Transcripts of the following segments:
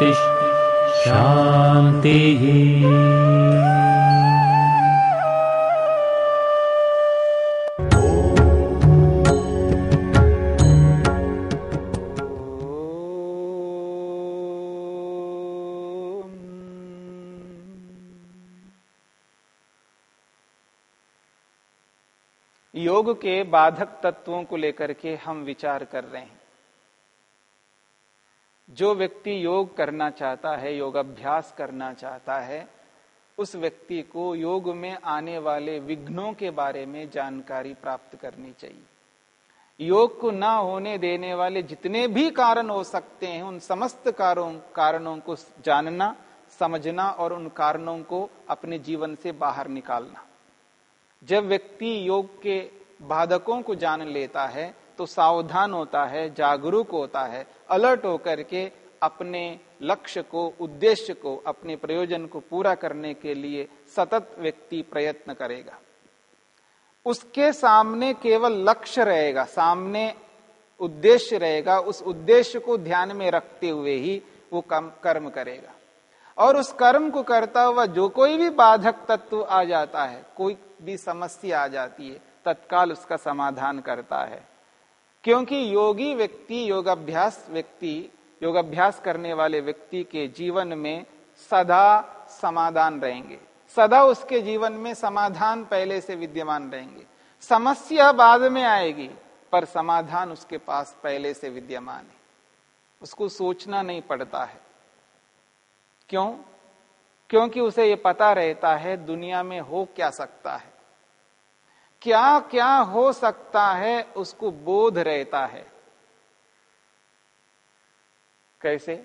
शान्तिः शान्तिः योग के बाधक तत्वों को लेकर के हम विचार कर रहे हैं। जो व्यक्ति योग करना चाहता है योग अभ्यास करना चाहता है, उस व्यक्ति को योग में आने वाले विघ्नों के बारे में जानकारी प्राप्त करनी चाहिए। योग को ना होने देने वाले जितने भी कारण हो सकते हैं, उन समस्त कारों, कारणों को जानना, समझना और उन कारणों को अपने जीवन से बाहर निकालना। जब व्यक्ति योग के बाधकों को जान लेता है तो सावधान होता है, जागरूक होता है, अलर्ट होकर के अपने लक्ष्य को, उद्देश्य को, अपने प्रयोजन को पूरा करने के लिए सतत व्यक्ति प्रयत्न करेगा। उसके सामने केवल लक्ष्य रहेगा, सामने उद्देश्य रहेगा, उस उद्देश्य को ध्यान में रखते हुए ही वो कम, कर्म करेगा। और उस कर्म को करता हुआ जो कोई भी बाधक तत्व आ जाता है, कोई भी समस्या आ जाती है, तत्काल उसका समाधान करता है। क्योंकि योगी व्यक्ति, योगाभ्यास व्यक्ति, योगाभ्यास करने वाले व्यक्ति के जीवन में सदा समाधान रहेंगे। सदा उसके जीवन में समाधान पहले से विद्यमान रहेंगे। समस्या बाद में आएगी, पर समाधान उसके पास पहले से विद्यमान है। उसको सोचना नहीं पड़ता है। क्यों? क्योंकि उसे ये पता रहता है दुनिया में हो क्या सकता है। क्या क्या हो सकता है उसको बोध रहता है? कैसे?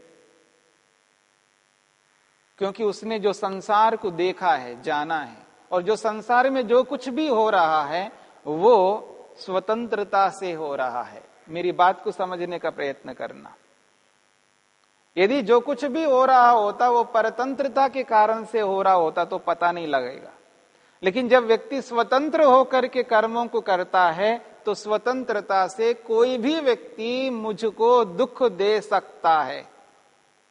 क्योंकि उसने जो संसार को देखा है, जाना है, और जो संसार में जो कुछ भी हो रहा है, वो स्वतंत्रता से हो रहा है। मेरी बात को समझने का प्रयत्न करना। यदि जो कुछ भी हो रहा होता, वो परतंत्रता के कारण से हो रहा होता तो पता नहीं लगेगा। लेकिन जब व्यक्ति स्वतंत्र होकर के कर्मों को करता है तो स्वतंत्रता से कोई भी व्यक्ति मुझको दुख दे सकता है।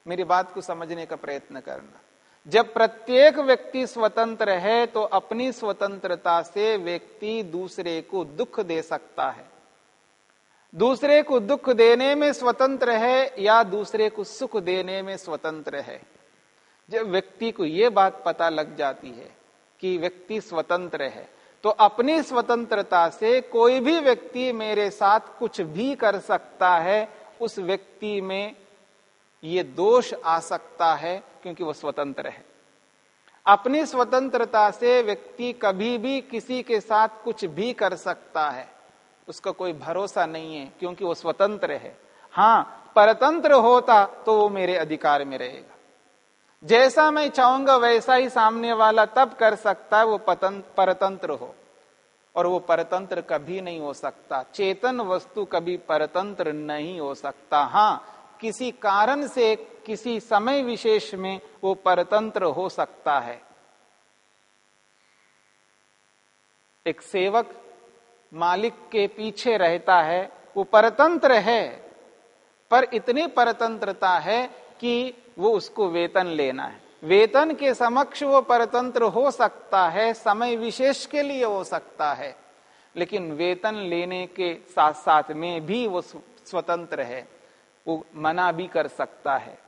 मेरी बात को समझने का प्रयत्न करना। जब प्रत्येक व्यक्ति स्वतंत्र है तो अपनी स्वतंत्रता से व्यक्ति दूसरे को दुख दे सकता है। दूसरे को दुख देने में स्वतंत्र है, या दूसरे को सुख देने में स्वतंत्र है? जब व्यक्ति को यह बात पता लग जाती है कि व्यक्ति स्वतंत्र है। तो अपनी स्वतंत्रता से कोई भी व्यक्ति मेरे साथ कुछ भी कर सकता है, उस व्यक्ति में ये दोष आ सकता है क्योंकि वह स्वतंत्र है। अपनी स्वतंत्रता से व्यक्ति कभी भी किसी के साथ कुछ भी कर सकता है, उसका कोई भरोसा नहीं है क्योंकि वो स्वतंत्र है। हाँ परतंत्र होता तो वो मेरे अधिकार में रहेगा। जैसा मैं चाहूँगा वैसा ही सामने वाला तब कर सकता है वो परतंत्र हो। और वो परतंत्र कभी नहीं हो सकता। चेतन वस्तु कभी परतंत्र नहीं हो सकता। हाँ किसी कारण से, किसी समय विशेष में वो परतंत्र हो सकता है। एक सेवक मालिक के पीछे रहता है, वो परतंत्र है, पर इतनी परतंत्रता है कि वो उसको वेतन लेना है। वेतन के समक्ष वो परतंत्र हो सकता है, समय विशेष के लिए हो सकता है, लेकिन वेतन लेने के साथ साथ में भी वो स्वतंत्र है, वो मना भी कर सकता है।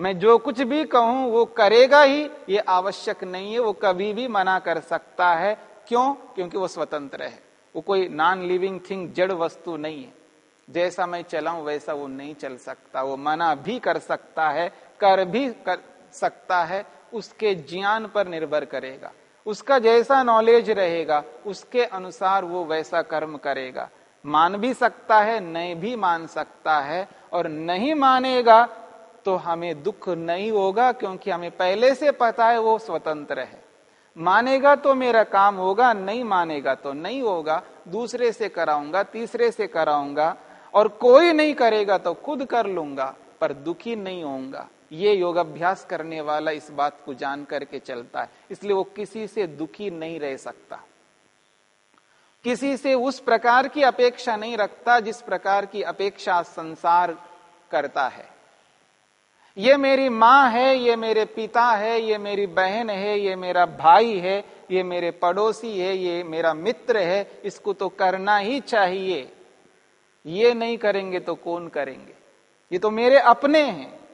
मैं जो कुछ भी कहूँ, वो करेगा ही, ये आवश्यक नहीं है, वो कभी भी मना कर सकता है। क्यों? क्योंकि वो स्वतंत्र है। वो कोई नॉन लिविंग थिंग जड़ वस्तु नहीं है। जैसा मैं चलाऊं, वैसा वो नहीं चल सकता। वो मना भी कर सकता है कर भी कर सकता है, उसके ज्ञान पर निर्भर करेगा। उसका जैसा नॉलेज रहेगा, उसके अनुसार वो वैसा कर्म करेगा। मान भी सकता है, नहीं भी मान सकता है, और नहीं मानेगा तो हमें दुख नहीं होगा, क्योंकि हमें पहले से पता है वो स्वतंत्र है। मानेगा तो मेरा काम होगा, नहीं मानेगा तो नहीं होगा, दूसरे से कराऊँगा, तीसरे से कराऊँगा, और कोई नहीं करेगा तो खुद कर लूँगा, पर दुखी नहीं होऊँगा। ये योगाभ्यास करने वाला इस बात को जान करके चलता है। इसलिए वो किसी से दुखी नहीं रह सकता। किसी से उस प्रकार की अपेक्षा नहीं रखता जिस प्रकार की अपेक्षा संसार करता है। ये मेरी माँ है, ये मेरे पिता है, ये मेरी बहन है, ये मेरा भाई है, ये मेरे पड़ोसी है, ये मेरा मित्र है, इसको तो करना ही चाहिए। ये नहीं करेंगे तो कौन करेंगे? ये तो मेरे अपने हैं।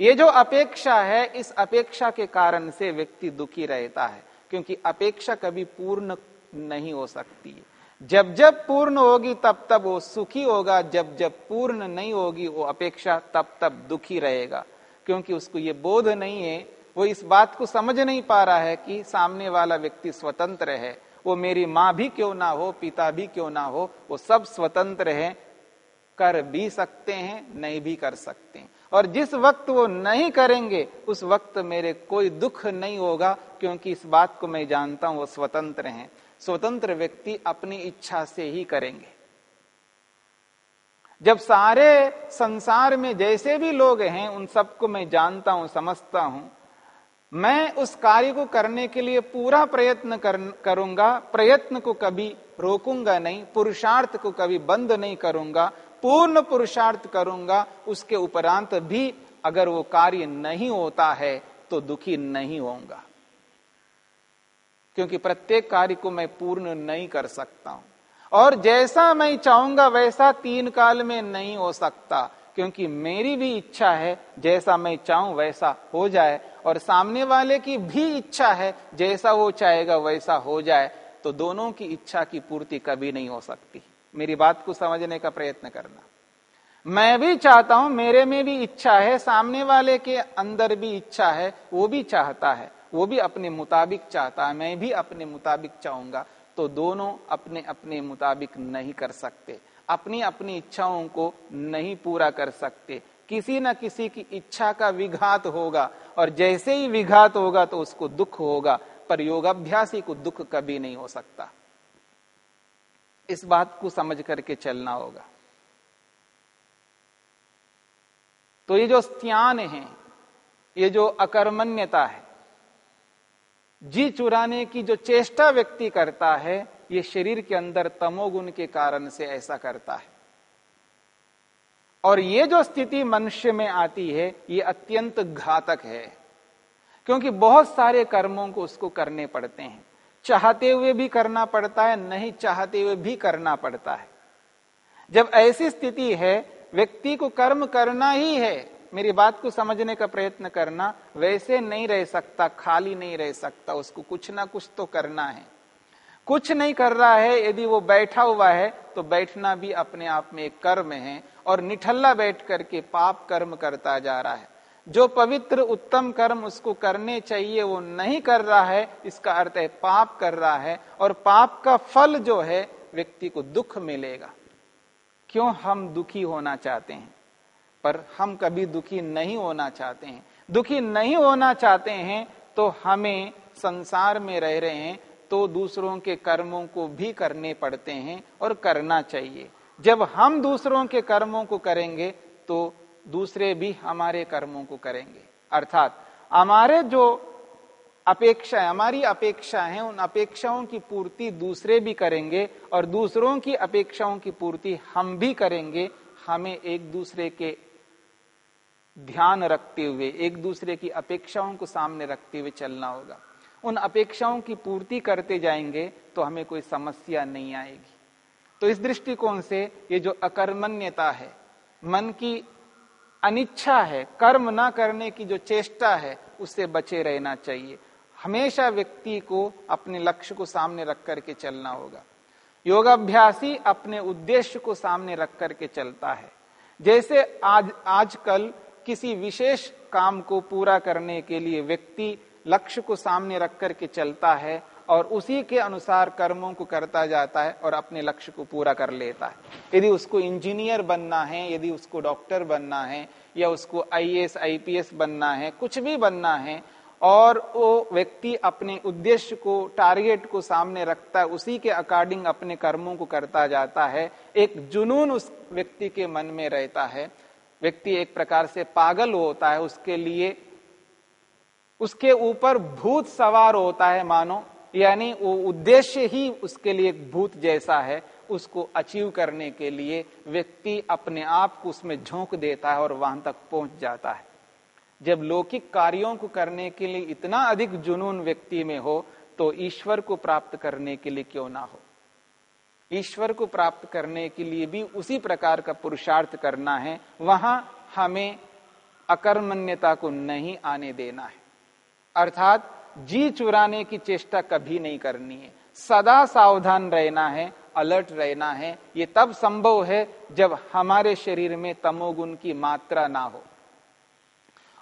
ये जो अपेक्षा है, इस अपेक्षा के कारण से व्यक्ति दुखी रहता है, क्योंकि अपेक्षा कभी पूर्ण नहीं हो सकती। है जब जब पूर्ण होगी, तब तब वो सुखी होगा, जब जब पूर्ण नहीं होगी, वो अपेक्षा तब तब दुखी रहेगा, क्योंकि उसको ये बोध नहीं है। वो इस बात को समझ नहीं पा रहा है कि सामने वाला व्यक्ति स्वतंत्र है। वो मेरी माँ भी क्यों ना हो, पिता भी क्यों ना हो, वो सब स्वतंत्र है, कर भी सकते हैं, नहीं भी कर सकते हैं। और जिस वक्त वो नहीं करेंगे उस वक्त मेरे कोई दुख नहीं होगा क्योंकि इस बात को मैं जानता हूँ वो स्वतंत्र हैं। स्वतंत्र व्यक्ति अपनी इच्छा से ही करेंगे। जब सारे संसार में जैसे भी लोग हैं उन सबको मैं जानता हूँ समझता हूँ मैं उस कार्य को करने के लिए पूरा प्रयत्न कर, करूँगा प्रयत्न को कभी रोकूँगा नहीं पुरुषार्थ को कभी बंद नहीं करूँगा पूर्ण पुरुषार्थ करूँगा, उसके उपरांत भी अगर वो कार्य नहीं होता है तो दुखी नहीं होऊँगा। क्योंकि प्रत्येक कार्य को मैं पूर्ण नहीं कर सकता हूँ। और जैसा मैं चाहूँगा, वैसा तीन काल में नहीं हो सकता। क्योंकि मेरी भी इच्छा है, जैसा मैं चाहूँ, वैसा हो जाए। और सामने वाले की भी इच्छा है, जैसा वो चाहेगा, वैसा हो जाए। तो दोनों की इच्छा की पूर्ति कभी नहीं हो सकती। मेरी बात को समझने का प्रयत्न करना। मैं भी चाहता हूँ, मेरे में भी इच्छा है, सामने वाले के अंदर भी इच्छा है, वो भी चाहता है, वो भी अपने मुताबिक चाहता है, मैं भी अपने मुताबिक चाहूँगा। तो दोनों अपने अपने मुताबिक नहीं कर सकते अपनी अपनी इच्छाओं को नहीं पूरा कर सकते। किसी न किसी की इच्छा का विघात होगा, और जैसे ही विघात होगा तो उसको दुख होगा, पर योगाभ्यासी को दुख कभी नहीं हो सकता। इस बात को समझ करके चलना होगा। तो ये जो स्त्यान है, ये जो अकर्मण्यता है, जी चुराने की जो चेष्टा व्यक्ति करता है, ये शरीर के अंदर तमोगुण के कारण से ऐसा करता है। और ये जो स्थिति मनुष्य में आती है, ये अत्यंत घातक है, क्योंकि बहुत सारे कर्मों को उसको करने पड़ते हैं। चाहते हुए भी करना पड़ता है, नहीं चाहते हुए भी करना पड़ता है। जब ऐसी स्थिति है, व्यक्ति को कर्म करना ही है, मेरी बात को समझने का प्रयत्न करना, वैसे नहीं रह सकता, खाली नहीं रह सकता, उसको कुछ ना कुछ तो करना है। कुछ नहीं कर रहा है, यदि वो बैठा हुआ है तो बैठना भी अपने आप में एक कर्म है, और निठल्ला बैठ करके पाप कर्म करता जा रहा है। जो पवित्र उत्तम कर्म उसको करने चाहिए, वो नहीं कर रहा है, इसका अर्थ है पाप कर रहा है, और पाप का फल जो है, व्यक्ति को दुख मिलेगा। क्यों हम दुखी होना चाहते हैं? पर हम कभी दुखी नहीं होना चाहते हैं। दुखी नहीं होना चाहते हैं तो हमें संसार में रह रहे हैं तो दूसरों के कर्मों को भी करने पड़ते हैं और करना चाहिए। जब हम दूसरों के कर्मों को करेंगे तो दूसरे भी हमारे कर्मों को करेंगे। अर्थात, हमारे जो अपेक्षा हमारी अपेक्षा है, उन अपेक्षाओं की पूर्ति दूसरे भी करेंगे और दूसरों की अपेक्षाओं की पूर्ति हम भी करेंगे। हमें एक दूसरे के ध्यान रखते हुए, एक दूसरे की अपेक्षाओं को सामने रखते हुए चलना होगा। उन अपेक्षाओं की पूर्ति करते जाएँगे तो हमें कोई समस्या नहीं आएगी। तो इस दृष्टिकोण से ये जो अकर्मण्यता है, मन की अनिच्छा है, कर्म ना करने की जो चेष्टा है, उससे बचे रहना चाहिए। हमेशा व्यक्ति को अपने लक्ष्य को सामने रख करके चलना होगा। योगाभ्यासी अपने उद्देश्य को सामने रख करके चलता है। जैसे आज, आजकल किसी विशेष काम को पूरा करने के लिए व्यक्ति लक्ष्य को सामने रख करके चलता है और उसी के अनुसार कर्मों को करता जाता है और अपने लक्ष्य को पूरा कर लेता है। यदि उसको इंजीनियर बनना है, यदि उसको डॉक्टर बनना है, या उसको आईएएस, आईपीएस बनना है, कुछ भी बनना है, और वो व्यक्ति अपने उद्देश्य को, टारगेट को सामने रखता है, उसी के अकॉर्डिंग अपने कर्मों को करता जाता है, एक जुनून उस व्यक्ति के मन में रहता है। व्यक्ति एक प्रकार से पागल होता है, उसके लिए, उसके ऊपर भूत सवार होता है, मानो यानी वो उद्देश्य ही उसके लिए एक भूत जैसा है, उसको अचीव करने के लिए व्यक्ति अपने आप को उसमें झोंक देता है और वहाँ तक पहुँच जाता है। जब लौकिक कार्यों को करने के लिए इतना अधिक जुनून व्यक्ति में हो तो ईश्वर को प्राप्त करने के लिए क्यों ना हो? ईश्वर को प्राप्त करने के लिए भी उसी प्रकार का पुरुषार्थ करना है, वहाँ हमें अकर्मण्यता को नहीं आने देना है। अर्थात जी चुराने की चेष्टा कभी नहीं करनी है। सदा सावधान रहना है, अलर्ट रहना है। ये तब संभव है जब हमारे शरीर में तमोगुण की मात्रा ना हो।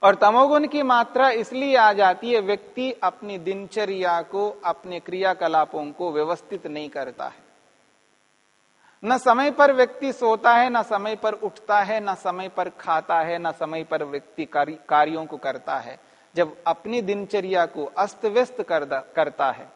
और तमोगुण की मात्रा इसलिए आ जाती है, व्यक्ति अपनी दिनचर्या को, अपने क्रियाकलापों को व्यवस्थित नहीं करता है। न समय पर व्यक्ति सोता है, न समय पर उठता है, न समय पर खाता है, न समय पर व्यक्ति कार्यों को करता है। जब अपनी दिनचर्या को अस्त व्यस्त कर करता है,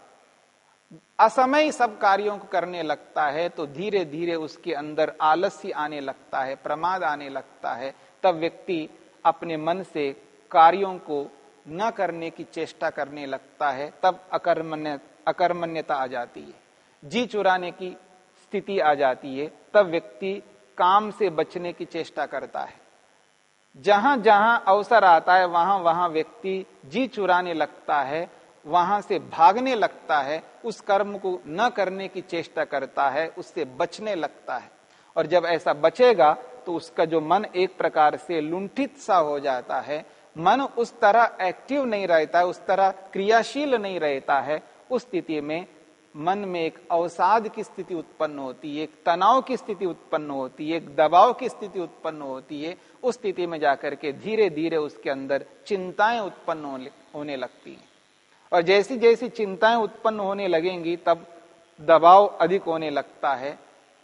असमय सब कार्यों को करने लगता है तो धीरे धीरे उसके अंदर आलस्य आने लगता है, प्रमाद आने लगता है, तब व्यक्ति अपने मन से कार्यों को न करने की चेष्टा करने लगता है, तब अकर्मण्य, अकर्मण्यता आ जाती है, जी चुराने की स्थिति आ जाती है, तब व्यक्ति काम से बचने की चेष्टा करता है। जहाँ जहाँ अवसर आता है वहाँ वहाँ व्यक्ति जी चुराने लगता है, वहाँ से भागने लगता है, उस कर्म को न करने की चेष्टा करता है, उससे बचने लगता है। और जब ऐसा बचेगा तो उसका जो मन एक प्रकार से लुंठित सा हो जाता है, मन उस तरह एक्टिव नहीं रहता है उस तरह क्रियाशील नहीं रहता है, उस स्थिति में मन में एक अवसाद की स्थिति उत्पन्न होती है, एक तनाव की स्थिति उत्पन्न होती है, एक दबाव की स्थिति उत्पन्न होती है, उस स्थिति में जाकर के धीरे धीरे उसके अंदर चिंताएँ उत्पन्न होने लगती हैं। और जैसी जैसी चिंताएँ उत्पन्न होने लगेंगी, तब दबाव अधिक होने लगता है,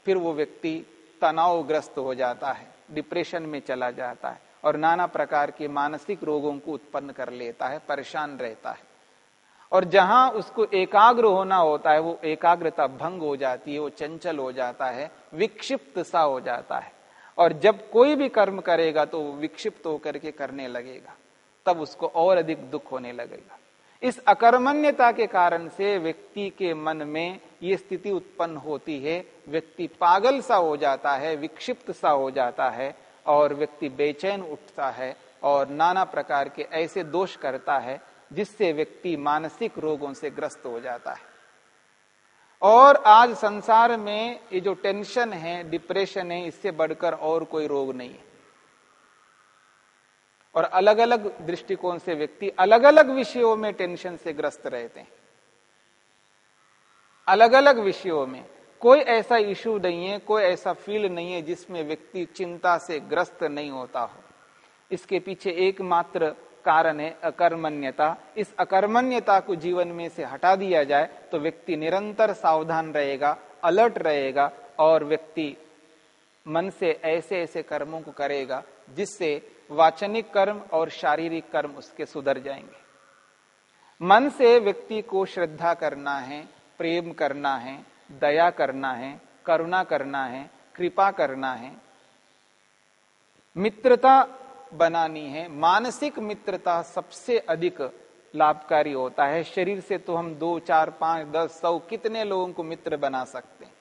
फिर वो व्यक्ति तनावग्रस्त हो जाता है, डिप्रेशन में चला जाता है और नाना प्रकार के मानसिक रोगों को उत्पन्न कर लेता है, परेशान रहता है। और जहाँ उसको एकाग्र होना होता है, वो एकाग्रता भंग हो जाती है, वो चंचल हो जाता है, विक्षिप्त सा हो जाता है। और जब कोई भी कर्म करेगा तो विक्षिप्त होकर के करने लगेगा, तब उसको और अधिक दुख होने लगेगा। इस अकर्मण्यता के कारण से व्यक्ति के मन में ये स्थिति उत्पन्न होती है, व्यक्ति पागल सा हो जाता है, विक्षिप्त सा हो जाता है, और व्यक्ति बेचैन उठता है, और नाना प्रकार के ऐसे दोष करता है जिससे व्यक्ति मानसिक रोगों से ग्रस्त हो जाता है। और आज संसार में ये जो टेंशन है, डिप्रेशन है, इससे बढ़कर और कोई रोग नहीं है। और अलग अलग दृष्टिकोण से व्यक्ति अलग अलग विषयों में टेंशन से ग्रस्त रहते हैं। अलग अलग विषयों में। कोई ऐसा इशू नहीं है, कोई ऐसा फ़ील्ड नहीं है जिसमें व्यक्ति चिंता से ग्रस्त नहीं होता हो। इसके पीछे एकमात्र कारण है अकर्मण्यता। इस अकर्मण्यता को जीवन में से हटा दिया जाए तो व्यक्ति निरंतर सावधान रहेगा, अलर्ट रहेगा, और व्यक्ति मन से ऐसे ऐसे कर्मों को करेगा, जिससे वाचनिक कर्म और शारीरिक कर्म उसके सुधर जाएँगे। मन से व्यक्ति को श्रद्धा करना है, प्रेम करना है, दया करना है, करुणा करना है, कृपा करना है। मित्रता बनानी है। मानसिक मित्रता सबसे अधिक लाभकारी होता है। शरीर से तो हम दो, चार, पाँच, दस, सौ कितने लोगों को मित्र बना सकते हैं।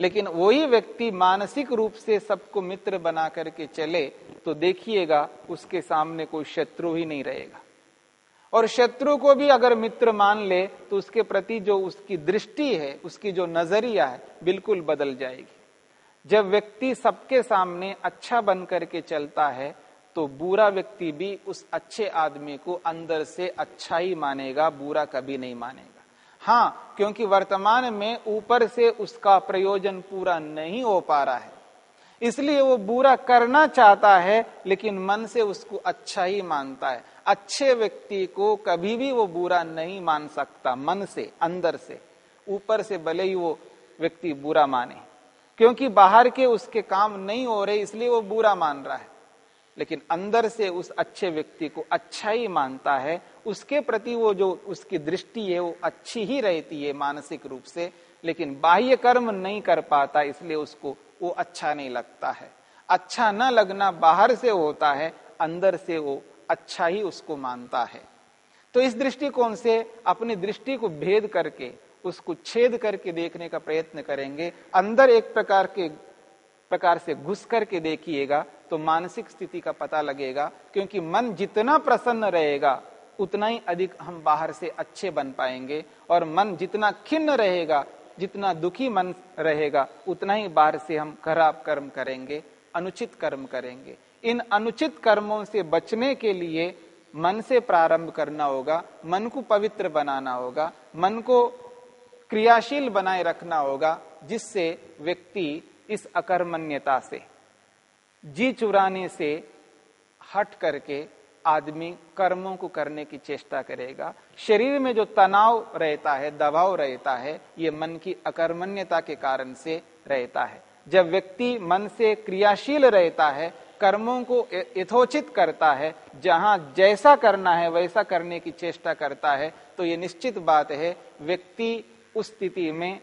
लेकिन वही व्यक्ति मानसिक रूप से सबको मित्र बना करके चले तो देखिएगा, उसके सामने कोई शत्रु ही नहीं रहेगा। और शत्रु को भी अगर मित्र मान ले तो उसके प्रति जो उसकी दृष्टि है, उसकी जो नज़रिया है, बिल्कुल बदल जाएगी। जब व्यक्ति सबके सामने अच्छा बन करके चलता है तो बुरा व्यक्ति भी उस अच्छे आदमी को अंदर से अच्छा ही मानेगा बुरा कभी नहीं मानेगा। हाँ क्योंकि वर्तमान में ऊपर से उसका प्रयोजन पूरा नहीं हो पा रहा है। इसलिए वो बुरा करना चाहता है, लेकिन मन से उसको अच्छा ही मानता है। अच्छे व्यक्ति को कभी भी वो बुरा नहीं मान सकता, मन से, अंदर से। ऊपर से भले ही वो व्यक्ति बुरा माने। क्योंकि बाहर के उसके काम नहीं हो रहे, इसलिए वो बुरा मान रहा है। लेकिन अंदर से उस अच्छे व्यक्ति को अच्छा ही मानता है, उसके प्रति वो जो उसकी दृष्टि है, वो अच्छी ही रहती है मानसिक रूप से, लेकिन बाह्य कर्म नहीं कर पाता, इसलिए उसको वो अच्छा नहीं लगता है। अच्छा न लगना बाहर से होता है, अंदर से वो अच्छा ही उसको मानता है। तो इस दृष्टिकोण से अपनी दृष्टि को भेद करके, उसको छेद करके देखने का प्रयत्न करेंगे। अंदर एक प्रकार के प्रकार से घुस करके देखिएगा तो मानसिक स्थिति का पता लगेगा, क्योंकि मन जितना प्रसन्न रहेगा, उतना ही अधिक हम बाहर से अच्छे बन पाएँगे, और मन जितना खिन्न रहेगा, जितना दुखी मन रहेगा, उतना ही बाहर से हम खराब कर्म करेंगे, अनुचित कर्म करेंगे। इन अनुचित कर्मों से बचने के लिए मन से प्रारंभ करना होगा, मन को पवित्र बनाना होगा, मन को क्रियाशील बनाए रखना होगा, जिससे व्यक्ति इस अकर्मण्यता से, जी चुराने से हट करके आदमी कर्मों को करने की चेष्टा करेगा। शरीर में जो तनाव रहता है, दबाव रहता है, ये मन की अकर्मण्यता के कारण से रहता है। जब व्यक्ति मन से क्रियाशील रहता है, कर्मों को यथोचित करता है, जहाँ जैसा करना है, वैसा करने की चेष्टा करता है तो ये निश्चित बात है, व्यक्ति उस स्थिति में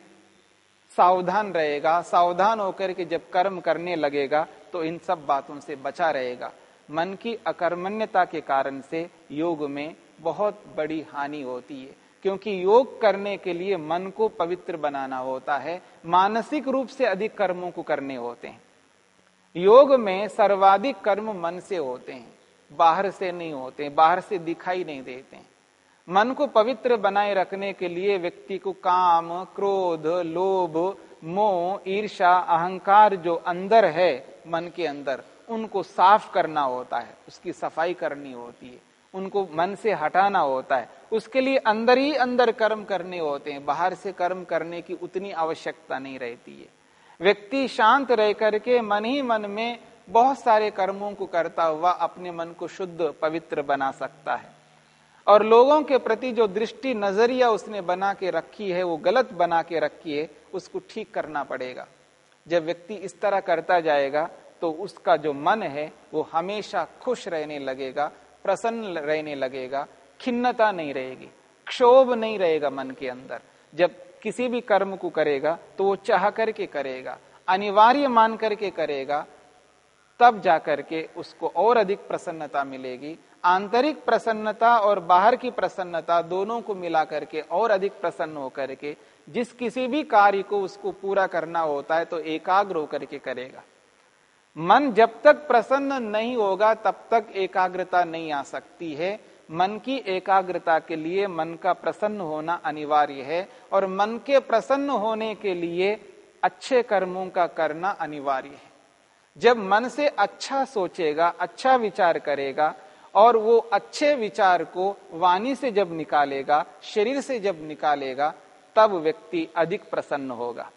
सावधान रहेगा, सावधान होकर के जब कर्म करने लगेगा तो इन सब बातों से बचा रहेगा। मन की अकर्मण्यता के कारण से योग में बहुत बड़ी हानि होती है, क्योंकि योग करने के लिए मन को पवित्र बनाना होता है, मानसिक रूप से अधिक कर्मों को करने होते हैं। योग में सर्वाधिक कर्म मन से होते हैं, बाहर से नहीं होते, बाहर से दिखाई नहीं देते मन को पवित्र बनाए रखने के लिए व्यक्ति को काम, क्रोध, लोभ, मोह ईर्षा अहंकार जो अंदर है, मन के अंदर, उनको साफ़ करना होता है, उसकी सफ़ाई करनी होती है, उनको मन से हटाना होता है, उसके लिए अंदर ही अंदर कर्म करने होते हैं, बाहर से कर्म करने की उतनी आवश्यकता नहीं रहती है। व्यक्ति शांत रह करके मन ही मन में बहुत सारे कर्मों को करता हुआ अपने मन को शुद्ध, पवित्र बना सकता है। और लोगों के प्रति जो दृष्टि नज़रिया उसने बना के रखी है, वो गलत बना के रखी है, उसको ठीक करना पड़ेगा। जब व्यक्ति इस तरह करता जाएगा तो उसका जो मन है, वो हमेशा खुश रहने लगेगा, प्रसन्न रहने लगेगा, खिन्नता नहीं रहेगी, क्षोभ नहीं रहेगा मन के अंदर। जब किसी भी कर्म को करेगा तो वो चाह करके करेगा, अनिवार्य मान करके करेगा, तब जाकर के उसको और अधिक प्रसन्नता मिलेगी आंतरिक प्रसन्नता और बाहर की प्रसन्नता दोनों को मिला करके और अधिक प्रसन्न होकर के जिस किसी भी कार्य को उसको पूरा करना होता है तो एकाग्र होकर के करेगा। मन जब तक प्रसन्न नहीं होगा, तब तक एकाग्रता नहीं आ सकती है। मन की एकाग्रता के लिए मन का प्रसन्न होना अनिवार्य है और मन के प्रसन्न होने के लिए अच्छे कर्मों का करना अनिवार्य है। जब मन से अच्छा सोचेगा अच्छा विचार करेगा और वो अच्छे विचार को वाणी से जब निकालेगा, शरीर से जब निकालेगा, तब व्यक्ति अधिक प्रसन्न होगा।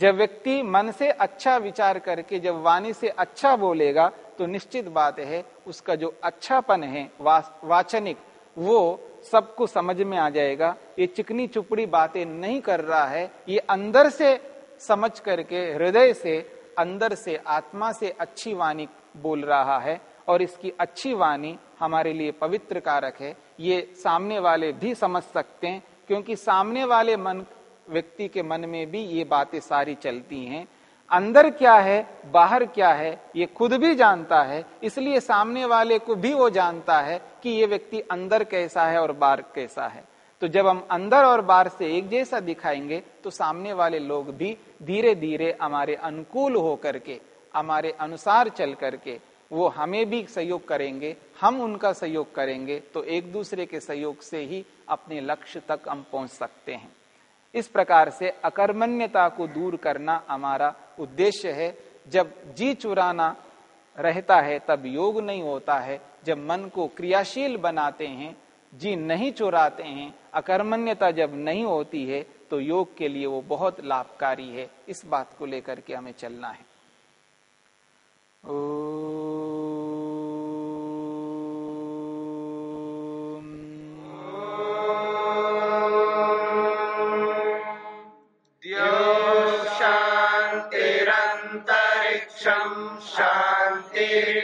जब व्यक्ति मन से अच्छा विचार करके, जब वाणी से अच्छा बोलेगा तो निश्चित बात है, उसका जो अच्छापन है वाचनिक, वो सबको समझ में आ जाएगा। ये चिकनी चुपड़ी बातें नहीं कर रहा है, ये अंदर से समझ करके, हृदय से, अंदर से, आत्मा से अच्छी वाणी बोल रहा है। और इसकी अच्छी वाणी हमारे लिए पवित्र कारक है। ये सामने वाले भी समझ सकते हैं, क्योंकि सामने वाले मन, व्यक्ति के मन में भी ये बातें सारी चलती हैं। अंदर क्या है, बाहर क्या है, ये खुद भी जानता है, इसलिए सामने वाले को भी वो जानता है कि ये व्यक्ति अंदर कैसा है और बाहर कैसा है। तो जब हम अंदर और बाहर से एक जैसा दिखाएँगे तो सामने वाले लोग भी धीरे धीरे हमारे अनुकूल होकर के, हमारे अनुसार चल करके वो हमें भी सहयोग करेंगे, हम उनका सहयोग करेंगे तो एक दूसरे के सहयोग से ही अपने लक्ष्य तक हम पहुँच सकते हैं। इस प्रकार से अकर्मण्यता को दूर करना हमारा उद्देश्य है। जब जी चुराना रहता है, तब योग नहीं होता है। जब मन को क्रियाशील बनाते हैं, जी नहीं चुराते हैं, अकर्मण्यता जब नहीं होती है तो योग के लिए वो बहुत लाभकारी है। इस बात को लेकर के हमें चलना है। ओ...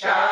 Ciao.